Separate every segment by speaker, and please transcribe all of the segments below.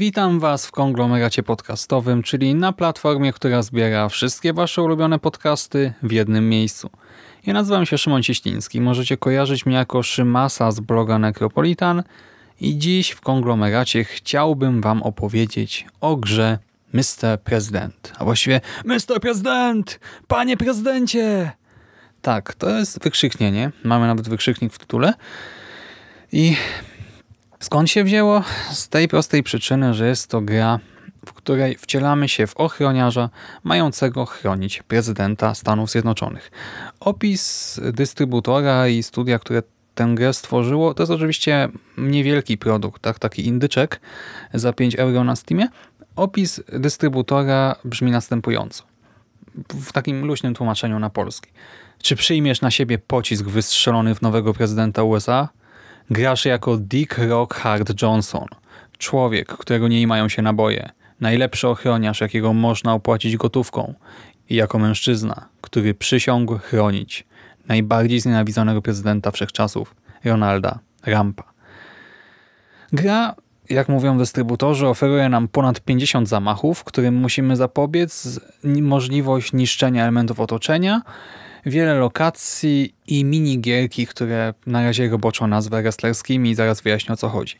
Speaker 1: Witam Was w konglomeracie podcastowym, czyli na platformie, która zbiera wszystkie Wasze ulubione podcasty w jednym miejscu. Ja nazywam się Szymon Cieśliński. Możecie kojarzyć mnie jako Szymasa z bloga Necropolitan i dziś w konglomeracie chciałbym Wam opowiedzieć o grze Mr. President. A właściwie Mr. President! Panie Prezydencie! Tak, to jest wykrzyknienie. Mamy nawet wykrzyknik w tytule. I Skąd się wzięło? Z tej prostej przyczyny, że jest to gra, w której wcielamy się w ochroniarza mającego chronić prezydenta Stanów Zjednoczonych. Opis dystrybutora i studia, które tę grę stworzyło, to jest oczywiście niewielki produkt, tak? taki indyczek za 5 euro na Steamie. Opis dystrybutora brzmi następująco. W takim luźnym tłumaczeniu na polski. Czy przyjmiesz na siebie pocisk wystrzelony w nowego prezydenta USA? Grasz jako Dick Rockhard Johnson, człowiek, którego nie mają się naboje, najlepszy ochroniarz, jakiego można opłacić gotówką. I jako mężczyzna, który przysiągł chronić najbardziej znienawidzonego prezydenta wszechczasów, Ronalda Rampa. Gra, jak mówią dystrybutorzy, oferuje nam ponad 50 zamachów, którym musimy zapobiec, możliwość niszczenia elementów otoczenia, wiele lokacji i minigierki, które na razie roboczą nazwę wrestlerskimi i zaraz wyjaśnię o co chodzi.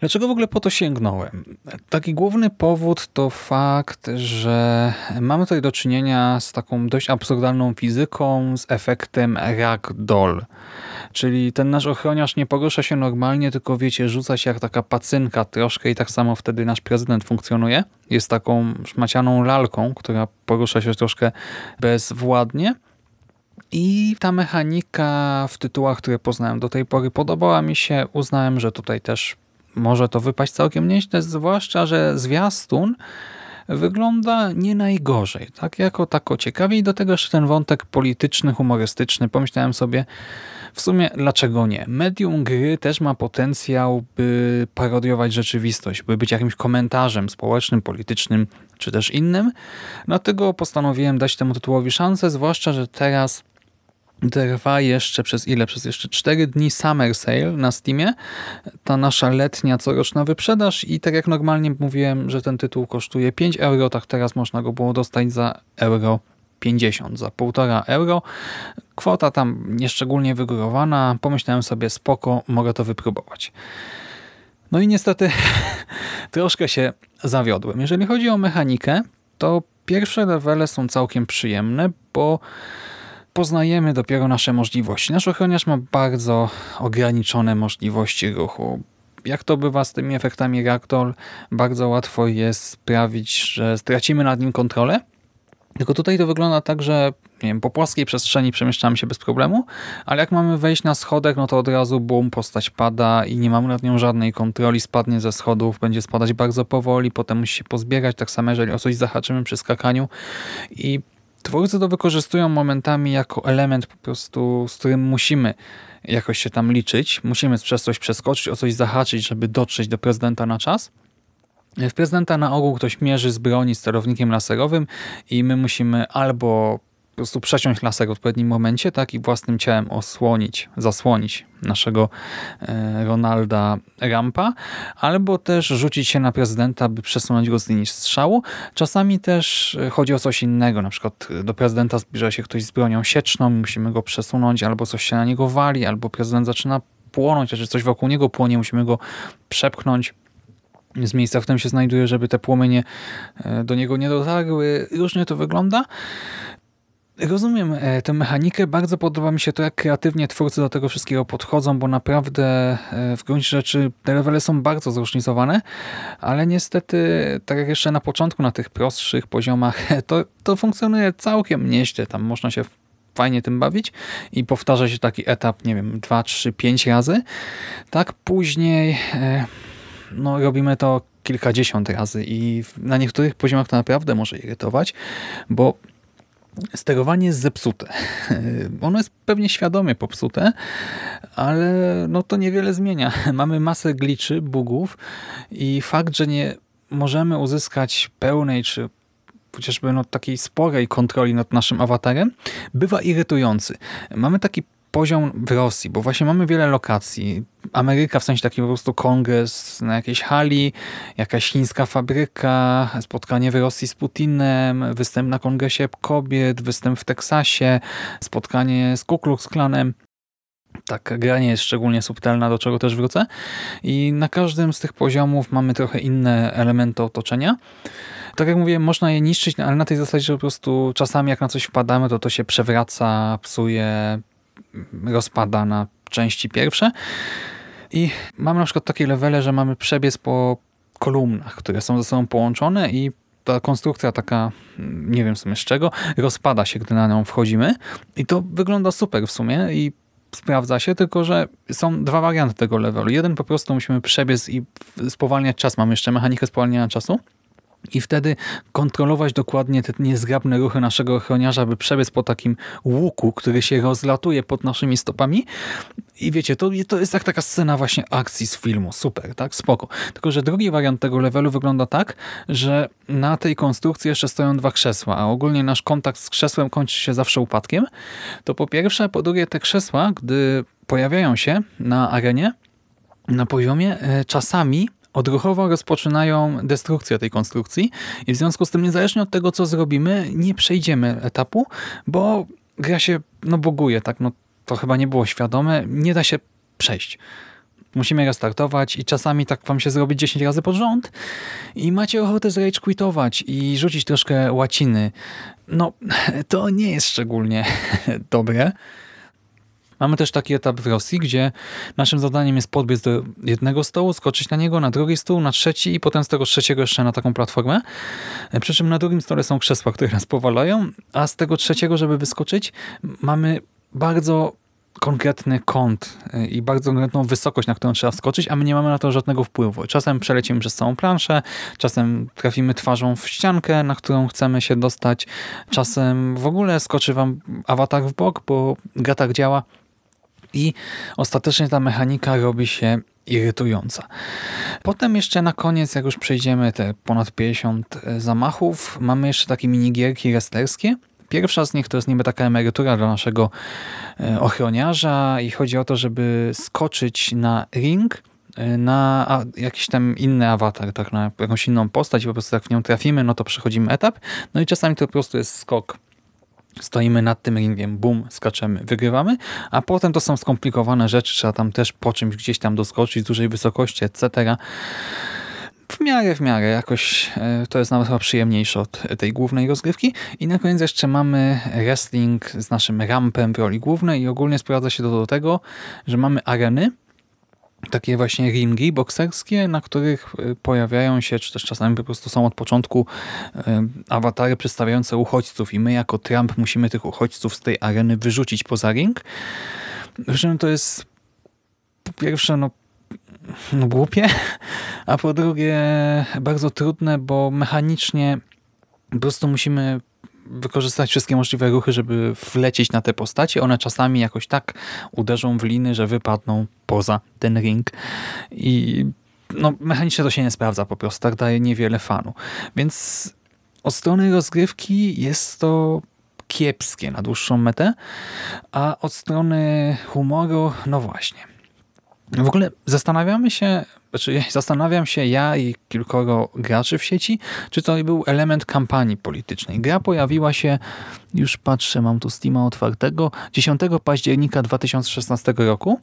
Speaker 1: Dlaczego w ogóle po to sięgnąłem? Taki główny powód to fakt, że mamy tutaj do czynienia z taką dość absurdalną fizyką, z efektem ragdoll. Czyli ten nasz ochroniarz nie porusza się normalnie, tylko wiecie, rzuca się jak taka pacynka troszkę i tak samo wtedy nasz prezydent funkcjonuje. Jest taką szmacianą lalką, która porusza się troszkę bezwładnie. I ta mechanika w tytułach, które poznałem do tej pory podobała mi się. Uznałem, że tutaj też może to wypaść całkiem nieźle, zwłaszcza, że zwiastun wygląda nie najgorzej. Tak jako tako ciekawie i do tego jeszcze ten wątek polityczny, humorystyczny. Pomyślałem sobie w sumie dlaczego nie. Medium gry też ma potencjał, by parodiować rzeczywistość, by być jakimś komentarzem społecznym, politycznym czy też innym. Dlatego postanowiłem dać temu tytułowi szansę, zwłaszcza, że teraz trwa jeszcze przez ile? Przez jeszcze 4 dni Summer Sale na Steamie. Ta nasza letnia, coroczna wyprzedaż i tak jak normalnie mówiłem, że ten tytuł kosztuje 5 euro, tak teraz można go było dostać za euro 50, za 1,5 euro. Kwota tam nieszczególnie wygórowana. Pomyślałem sobie, spoko, mogę to wypróbować. No i niestety troszkę się zawiodłem. Jeżeli chodzi o mechanikę, to pierwsze levele są całkiem przyjemne, bo poznajemy dopiero nasze możliwości. Nasz ochroniarz ma bardzo ograniczone możliwości ruchu. Jak to bywa z tymi efektami Ragdoll, bardzo łatwo jest sprawić, że stracimy nad nim kontrolę. Tylko tutaj to wygląda tak, że nie wiem, po płaskiej przestrzeni przemieszczamy się bez problemu, ale jak mamy wejść na schodek, no to od razu bum, postać pada i nie mamy nad nią żadnej kontroli, spadnie ze schodów, będzie spadać bardzo powoli, potem musi się pozbierać, tak samo jeżeli o coś zahaczymy przy skakaniu i Twórcy to wykorzystują momentami jako element po prostu, z którym musimy jakoś się tam liczyć. Musimy przez coś przeskoczyć, o coś zahaczyć, żeby dotrzeć do prezydenta na czas. W prezydenta na ogół ktoś mierzy z broni sterownikiem laserowym i my musimy albo po prostu przeciąć laser w odpowiednim momencie, tak i własnym ciałem osłonić, zasłonić naszego e, Ronalda Rampa, albo też rzucić się na prezydenta, by przesunąć go z linii strzału. Czasami też chodzi o coś innego, na przykład do prezydenta zbliża się ktoś z bronią sieczną, musimy go przesunąć, albo coś się na niego wali, albo prezydent zaczyna płonąć, że coś wokół niego płonie, musimy go przepchnąć z miejsca, w którym się znajduje, żeby te płomienie e, do niego nie dotarły. Różnie to wygląda. Rozumiem e, tę mechanikę, bardzo podoba mi się to, jak kreatywnie twórcy do tego wszystkiego podchodzą, bo naprawdę e, w gruncie rzeczy te levele są bardzo zróżnicowane, ale niestety, tak jak jeszcze na początku, na tych prostszych poziomach, to, to funkcjonuje całkiem nieźle, tam można się fajnie tym bawić i powtarza się taki etap, nie wiem, 2, 3, 5 razy. Tak później e, no, robimy to kilkadziesiąt razy i na niektórych poziomach to naprawdę może irytować, bo sterowanie jest zepsute. Ono jest pewnie świadomie popsute, ale no to niewiele zmienia. Mamy masę gliczy, bugów i fakt, że nie możemy uzyskać pełnej czy chociażby no, takiej sporej kontroli nad naszym awatarem, bywa irytujący. Mamy taki poziom w Rosji, bo właśnie mamy wiele lokacji. Ameryka, w sensie taki po prostu kongres na jakiejś hali, jakaś chińska fabryka, spotkanie w Rosji z Putinem, występ na kongresie kobiet, występ w Teksasie, spotkanie z Ku Klux Klanem. Tak, gra nie jest szczególnie subtelna, do czego też wrócę. I na każdym z tych poziomów mamy trochę inne elementy otoczenia. Tak jak mówię, można je niszczyć, ale na tej zasadzie, że po prostu czasami jak na coś wpadamy, to to się przewraca, psuje, rozpada na części pierwsze. I mamy na przykład takie levele, że mamy przebiec po kolumnach, które są ze sobą połączone i ta konstrukcja taka, nie wiem w sumie z czego, rozpada się, gdy na nią wchodzimy. I to wygląda super w sumie i sprawdza się, tylko że są dwa warianty tego levelu. Jeden po prostu musimy przebiec i spowalniać czas. Mamy jeszcze mechanikę spowalniania czasu i wtedy kontrolować dokładnie te niezgrabne ruchy naszego ochroniarza, aby przebiec po takim łuku, który się rozlatuje pod naszymi stopami. I wiecie, to, to jest jak taka scena właśnie akcji z filmu. Super, tak? Spoko. Tylko, że drugi wariant tego levelu wygląda tak, że na tej konstrukcji jeszcze stoją dwa krzesła, a ogólnie nasz kontakt z krzesłem kończy się zawsze upadkiem. To po pierwsze, po drugie te krzesła, gdy pojawiają się na arenie, na poziomie, e, czasami odruchowo rozpoczynają destrukcję tej konstrukcji i w związku z tym niezależnie od tego, co zrobimy, nie przejdziemy etapu, bo gra się no buguje, tak, no to chyba nie było świadome, nie da się przejść. Musimy restartować i czasami tak wam się zrobić 10 razy pod rząd i macie ochotę zrage quitować i rzucić troszkę łaciny. No, to nie jest szczególnie dobre. Mamy też taki etap w Rosji, gdzie naszym zadaniem jest podbiec do jednego stołu, skoczyć na niego, na drugi stół, na trzeci i potem z tego trzeciego jeszcze na taką platformę. Przy czym na drugim stole są krzesła, które nas powalają, a z tego trzeciego, żeby wyskoczyć, mamy bardzo konkretny kąt y, i bardzo konkretną wysokość, na którą trzeba wskoczyć, a my nie mamy na to żadnego wpływu. Czasem przelecimy przez całą planszę, czasem trafimy twarzą w ściankę, na którą chcemy się dostać, czasem w ogóle skoczy wam awatar w bok, bo gra tak działa i ostatecznie ta mechanika robi się irytująca. Potem jeszcze na koniec, jak już przejdziemy te ponad 50 e, zamachów, mamy jeszcze takie minigierki wrestlerskie. Pierwsza z nich to jest niby taka emerytura dla naszego e, ochroniarza i chodzi o to, żeby skoczyć na ring, e, na jakiś tam inny awatar, tak, na jakąś inną postać i po prostu jak w nią trafimy, no to przechodzimy etap. No i czasami to po prostu jest skok Stoimy nad tym ringiem, bum, skaczemy, wygrywamy, a potem to są skomplikowane rzeczy, trzeba tam też po czymś gdzieś tam doskoczyć z dużej wysokości, etc. W miarę, w miarę, jakoś e, to jest nawet chyba przyjemniejsze od tej głównej rozgrywki. I na koniec jeszcze mamy wrestling z naszym rampem w roli głównej i ogólnie sprowadza się to do tego, że mamy areny, takie właśnie ringi bokserskie, na których y, pojawiają się, czy też czasami po prostu są od początku y, awatary przedstawiające uchodźców i my jako Trump musimy tych uchodźców z tej areny wyrzucić poza ring. Zresztą to jest po pierwsze no, no głupie, a po drugie bardzo trudne, bo mechanicznie po prostu musimy wykorzystać wszystkie możliwe ruchy, żeby wlecieć na te postacie. One czasami jakoś tak uderzą w liny, że wypadną poza ten ring. I no, mechanicznie to się nie sprawdza po prostu. Tak daje niewiele fanu. Więc od strony rozgrywki jest to kiepskie na dłuższą metę, a od strony humoru, no właśnie. W ogóle zastanawiamy się, znaczy zastanawiam się ja i kilkoro graczy w sieci, czy to był element kampanii politycznej. Gra pojawiła się, już patrzę, mam tu Steama otwartego, 10 października 2016 roku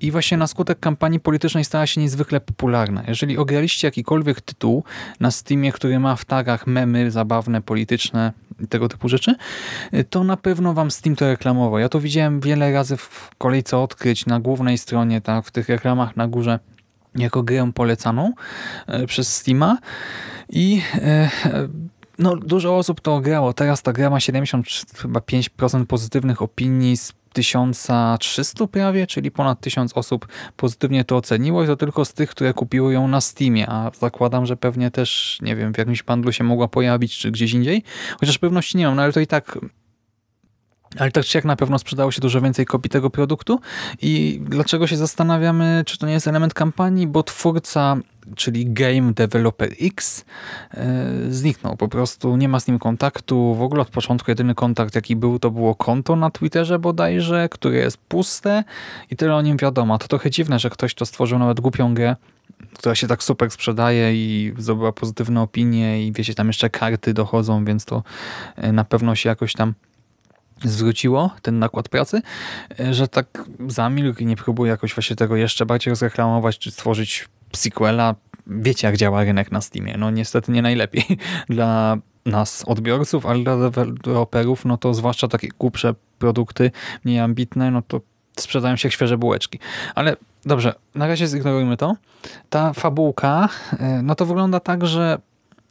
Speaker 1: i właśnie na skutek kampanii politycznej stała się niezwykle popularna. Jeżeli ograliście jakikolwiek tytuł na Steamie, który ma w tagach memy zabawne, polityczne, tego typu rzeczy, to na pewno wam Steam to reklamował. Ja to widziałem wiele razy w kolejce odkryć na głównej stronie, tak, w tych reklamach na górze jako grę polecaną e, przez Steama i e, no, dużo osób to grało. Teraz ta gra ma 75% pozytywnych opinii z 1300 prawie, czyli ponad 1000 osób pozytywnie to oceniło i to tylko z tych, które kupiły ją na Steamie, a zakładam, że pewnie też, nie wiem, w jakimś pandlu się mogła pojawić, czy gdzieś indziej, chociaż pewności nie mam, no ale to i tak ale tak czy jak na pewno sprzedało się dużo więcej kopii tego produktu i dlaczego się zastanawiamy, czy to nie jest element kampanii, bo twórca, czyli Game Developer X e, zniknął. Po prostu nie ma z nim kontaktu. W ogóle od początku jedyny kontakt jaki był, to było konto na Twitterze bodajże, które jest puste i tyle o nim wiadomo. To trochę dziwne, że ktoś to stworzył nawet głupią grę, która się tak super sprzedaje i zdobyła pozytywne opinie i wiecie, tam jeszcze karty dochodzą, więc to e, na pewno się jakoś tam zwróciło ten nakład pracy, e, że tak zamilkł i nie próbuje jakoś właśnie tego jeszcze bardziej rozreklamować, czy stworzyć sequela. Wiecie, jak działa rynek na Steamie. No niestety nie najlepiej dla nas, odbiorców, ale dla deweloperów, no to zwłaszcza takie głupsze produkty, mniej ambitne, no to sprzedają się świeże bułeczki. Ale dobrze, na razie zignorujmy to. Ta fabułka, e, no to wygląda tak, że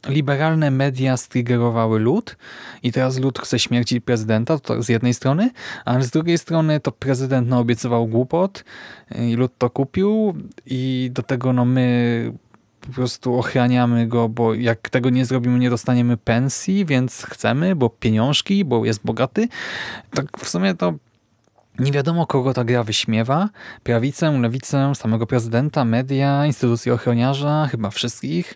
Speaker 1: liberalne media striggerowały lud i teraz lud chce śmierci prezydenta, to z jednej strony, a z drugiej strony to prezydent no, obiecywał głupot i lud to kupił i do tego no my po prostu ochraniamy go, bo jak tego nie zrobimy, nie dostaniemy pensji, więc chcemy, bo pieniążki, bo jest bogaty. Tak w sumie to nie wiadomo, kogo ta gra wyśmiewa. Prawicę, lewicę, samego prezydenta, media, instytucje ochroniarza, chyba wszystkich.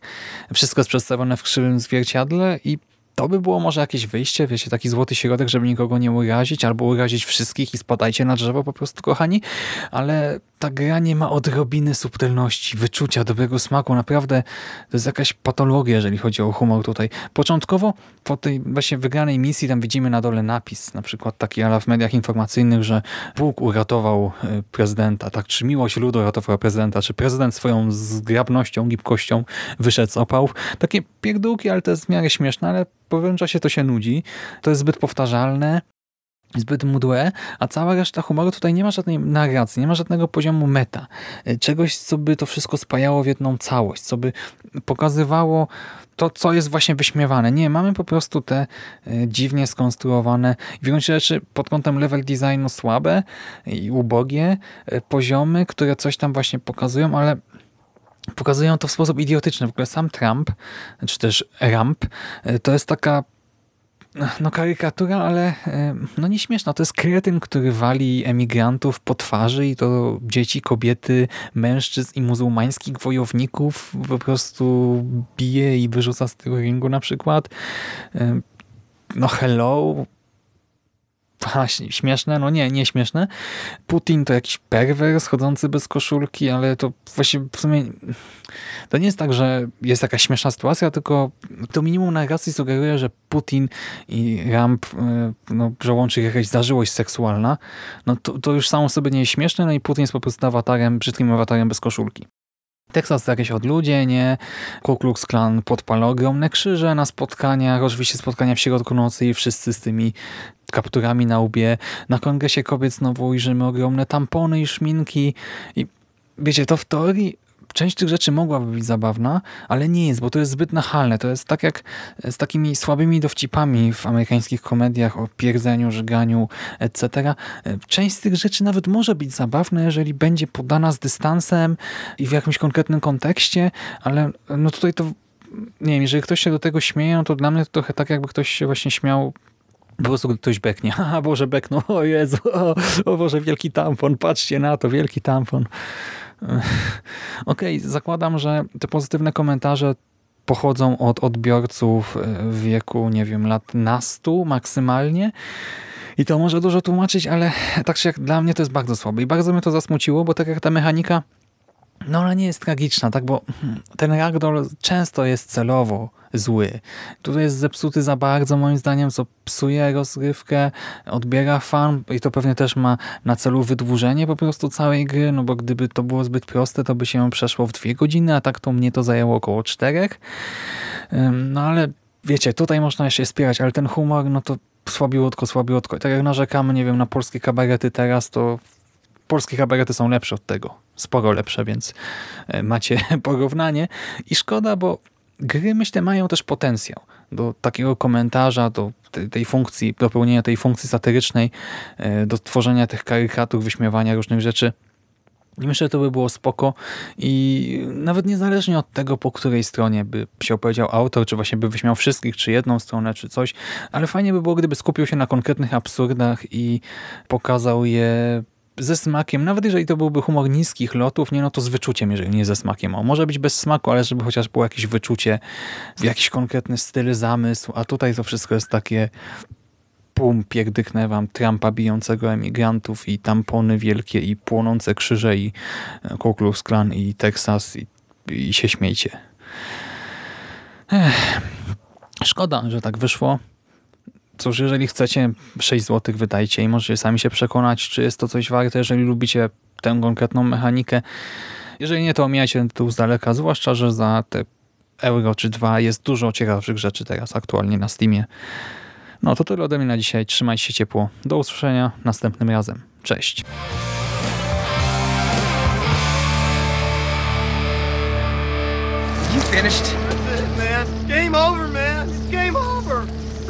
Speaker 1: Wszystko jest przedstawione w krzywym zwierciadle i to by było może jakieś wyjście, wiecie, taki złoty środek, żeby nikogo nie urazić, albo urazić wszystkich i spadajcie na drzewo po prostu, kochani. Ale ta gra nie ma odrobiny subtelności, wyczucia, dobrego smaku. Naprawdę to jest jakaś patologia, jeżeli chodzi o humor tutaj. Początkowo po tej właśnie wygranej misji tam widzimy na dole napis, na przykład taki ala w mediach informacyjnych, że Bóg uratował e, prezydenta, tak, czy miłość ludu uratowała prezydenta, czy prezydent swoją zgrabnością, gibkością wyszedł z opałów. Takie pierdółki, ale to jest w miarę śmieszne, ale po pewnym czasie to się nudzi. To jest zbyt powtarzalne zbyt mdłe, a cała reszta humoru tutaj nie ma żadnej narracji, nie ma żadnego poziomu meta. E, czegoś, co by to wszystko spajało w jedną całość, co by pokazywało to, co jest właśnie wyśmiewane. Nie, mamy po prostu te e, dziwnie skonstruowane, w gruncie rzeczy pod kątem level designu słabe i ubogie e, poziomy, które coś tam właśnie pokazują, ale pokazują to w sposób idiotyczny. W ogóle sam Trump, czy też Ramp, to jest taka no karykatura, ale no nieśmieszna. To jest kretyn, który wali emigrantów po twarzy i to dzieci, kobiety, mężczyzn i muzułmańskich wojowników po prostu bije i wyrzuca z tego ringu na przykład. No hello, śmieszne? No nie, nie śmieszne. Putin to jakiś perwer schodzący bez koszulki, ale to właśnie w sumie to nie jest tak, że jest jakaś śmieszna sytuacja, tylko to minimum narracji sugeruje, że Putin i Ramp, e, no, że łączy jakaś zażyłość seksualna. No to, to już samo sobie nie jest śmieszne, no i Putin jest po prostu awatarem, brzydkim awatarem bez koszulki. Teksas to jakieś odludzienie, Ku Klux Klan podpala ogromne krzyże na spotkaniach, oczywiście spotkania w środku nocy i wszyscy z tymi kapturami na łbie. Na kongresie kobiet znowu ujrzymy ogromne tampony i szminki i wiecie, to w teorii część tych rzeczy mogłaby być zabawna, ale nie jest, bo to jest zbyt nachalne. To jest tak jak z takimi słabymi dowcipami w amerykańskich komediach o pierdzeniu, żyganiu, etc. Część z tych rzeczy nawet może być zabawna, jeżeli będzie podana z dystansem i w jakimś konkretnym kontekście, ale no tutaj to nie wiem, jeżeli ktoś się do tego śmieje, no to dla mnie to trochę tak jakby ktoś się właśnie śmiał po prostu ktoś beknie. Haha, Boże, beknął. O Jezu, o, o Boże, wielki tampon. Patrzcie na to, wielki tampon. Okej, okay, zakładam, że te pozytywne komentarze pochodzą od odbiorców e, w wieku, nie wiem, lat nastu maksymalnie. I to może dużo tłumaczyć, ale tak czy jak dla mnie to jest bardzo słabe. I bardzo mnie to zasmuciło, bo tak jak ta mechanika, no ona nie jest tragiczna, tak, bo hmm, ten ragdoll często jest celowo zły. Tutaj jest zepsuty za bardzo moim zdaniem, co psuje rozgrywkę, odbiera fan i to pewnie też ma na celu wydłużenie po prostu całej gry, no bo gdyby to było zbyt proste, to by się przeszło w dwie godziny, a tak to mnie to zajęło około czterech. No ale wiecie, tutaj można jeszcze wspierać, ale ten humor, no to słabiutko, słabiutko. I tak jak narzekamy, nie wiem, na polskie kabarety teraz, to polskie kabarety są lepsze od tego. Sporo lepsze, więc e, macie porównanie. I szkoda, bo gry, myślę, mają też potencjał do takiego komentarza, do tej, funkcji, do pełnienia tej funkcji satyrycznej, e, do tworzenia tych karykatur, wyśmiewania różnych rzeczy. I myślę, że to by było spoko i nawet niezależnie od tego, po której stronie by się opowiedział autor, czy właśnie by wyśmiał wszystkich, czy jedną stronę, czy coś, ale fajnie by było, gdyby skupił się na konkretnych absurdach i pokazał je ze smakiem, nawet jeżeli to byłby humor niskich lotów, nie no to z wyczuciem, jeżeli nie ze smakiem. O, może być bez smaku, ale żeby chociaż było jakieś wyczucie, jakiś konkretny styl, zamysł, a tutaj to wszystko jest takie pum, pierdyknę wam Trumpa bijącego emigrantów i tampony wielkie i płonące krzyże i e, Ku Klux Klan i Teksas i, i się śmiejcie. Ech. Szkoda, że tak wyszło. Cóż, jeżeli chcecie 6 zł wydajcie i możecie sami się przekonać, czy jest to coś warte, jeżeli lubicie tę konkretną mechanikę. Jeżeli nie, to omijajcie ten tytuł z daleka, zwłaszcza, że za te euro czy dwa jest dużo ciekawszych rzeczy teraz aktualnie na Steamie. No to tyle ode mnie na dzisiaj. Trzymajcie się ciepło. Do usłyszenia następnym razem. Cześć.
Speaker 2: You finished?
Speaker 3: That's it, man. Game over, man. It's game over.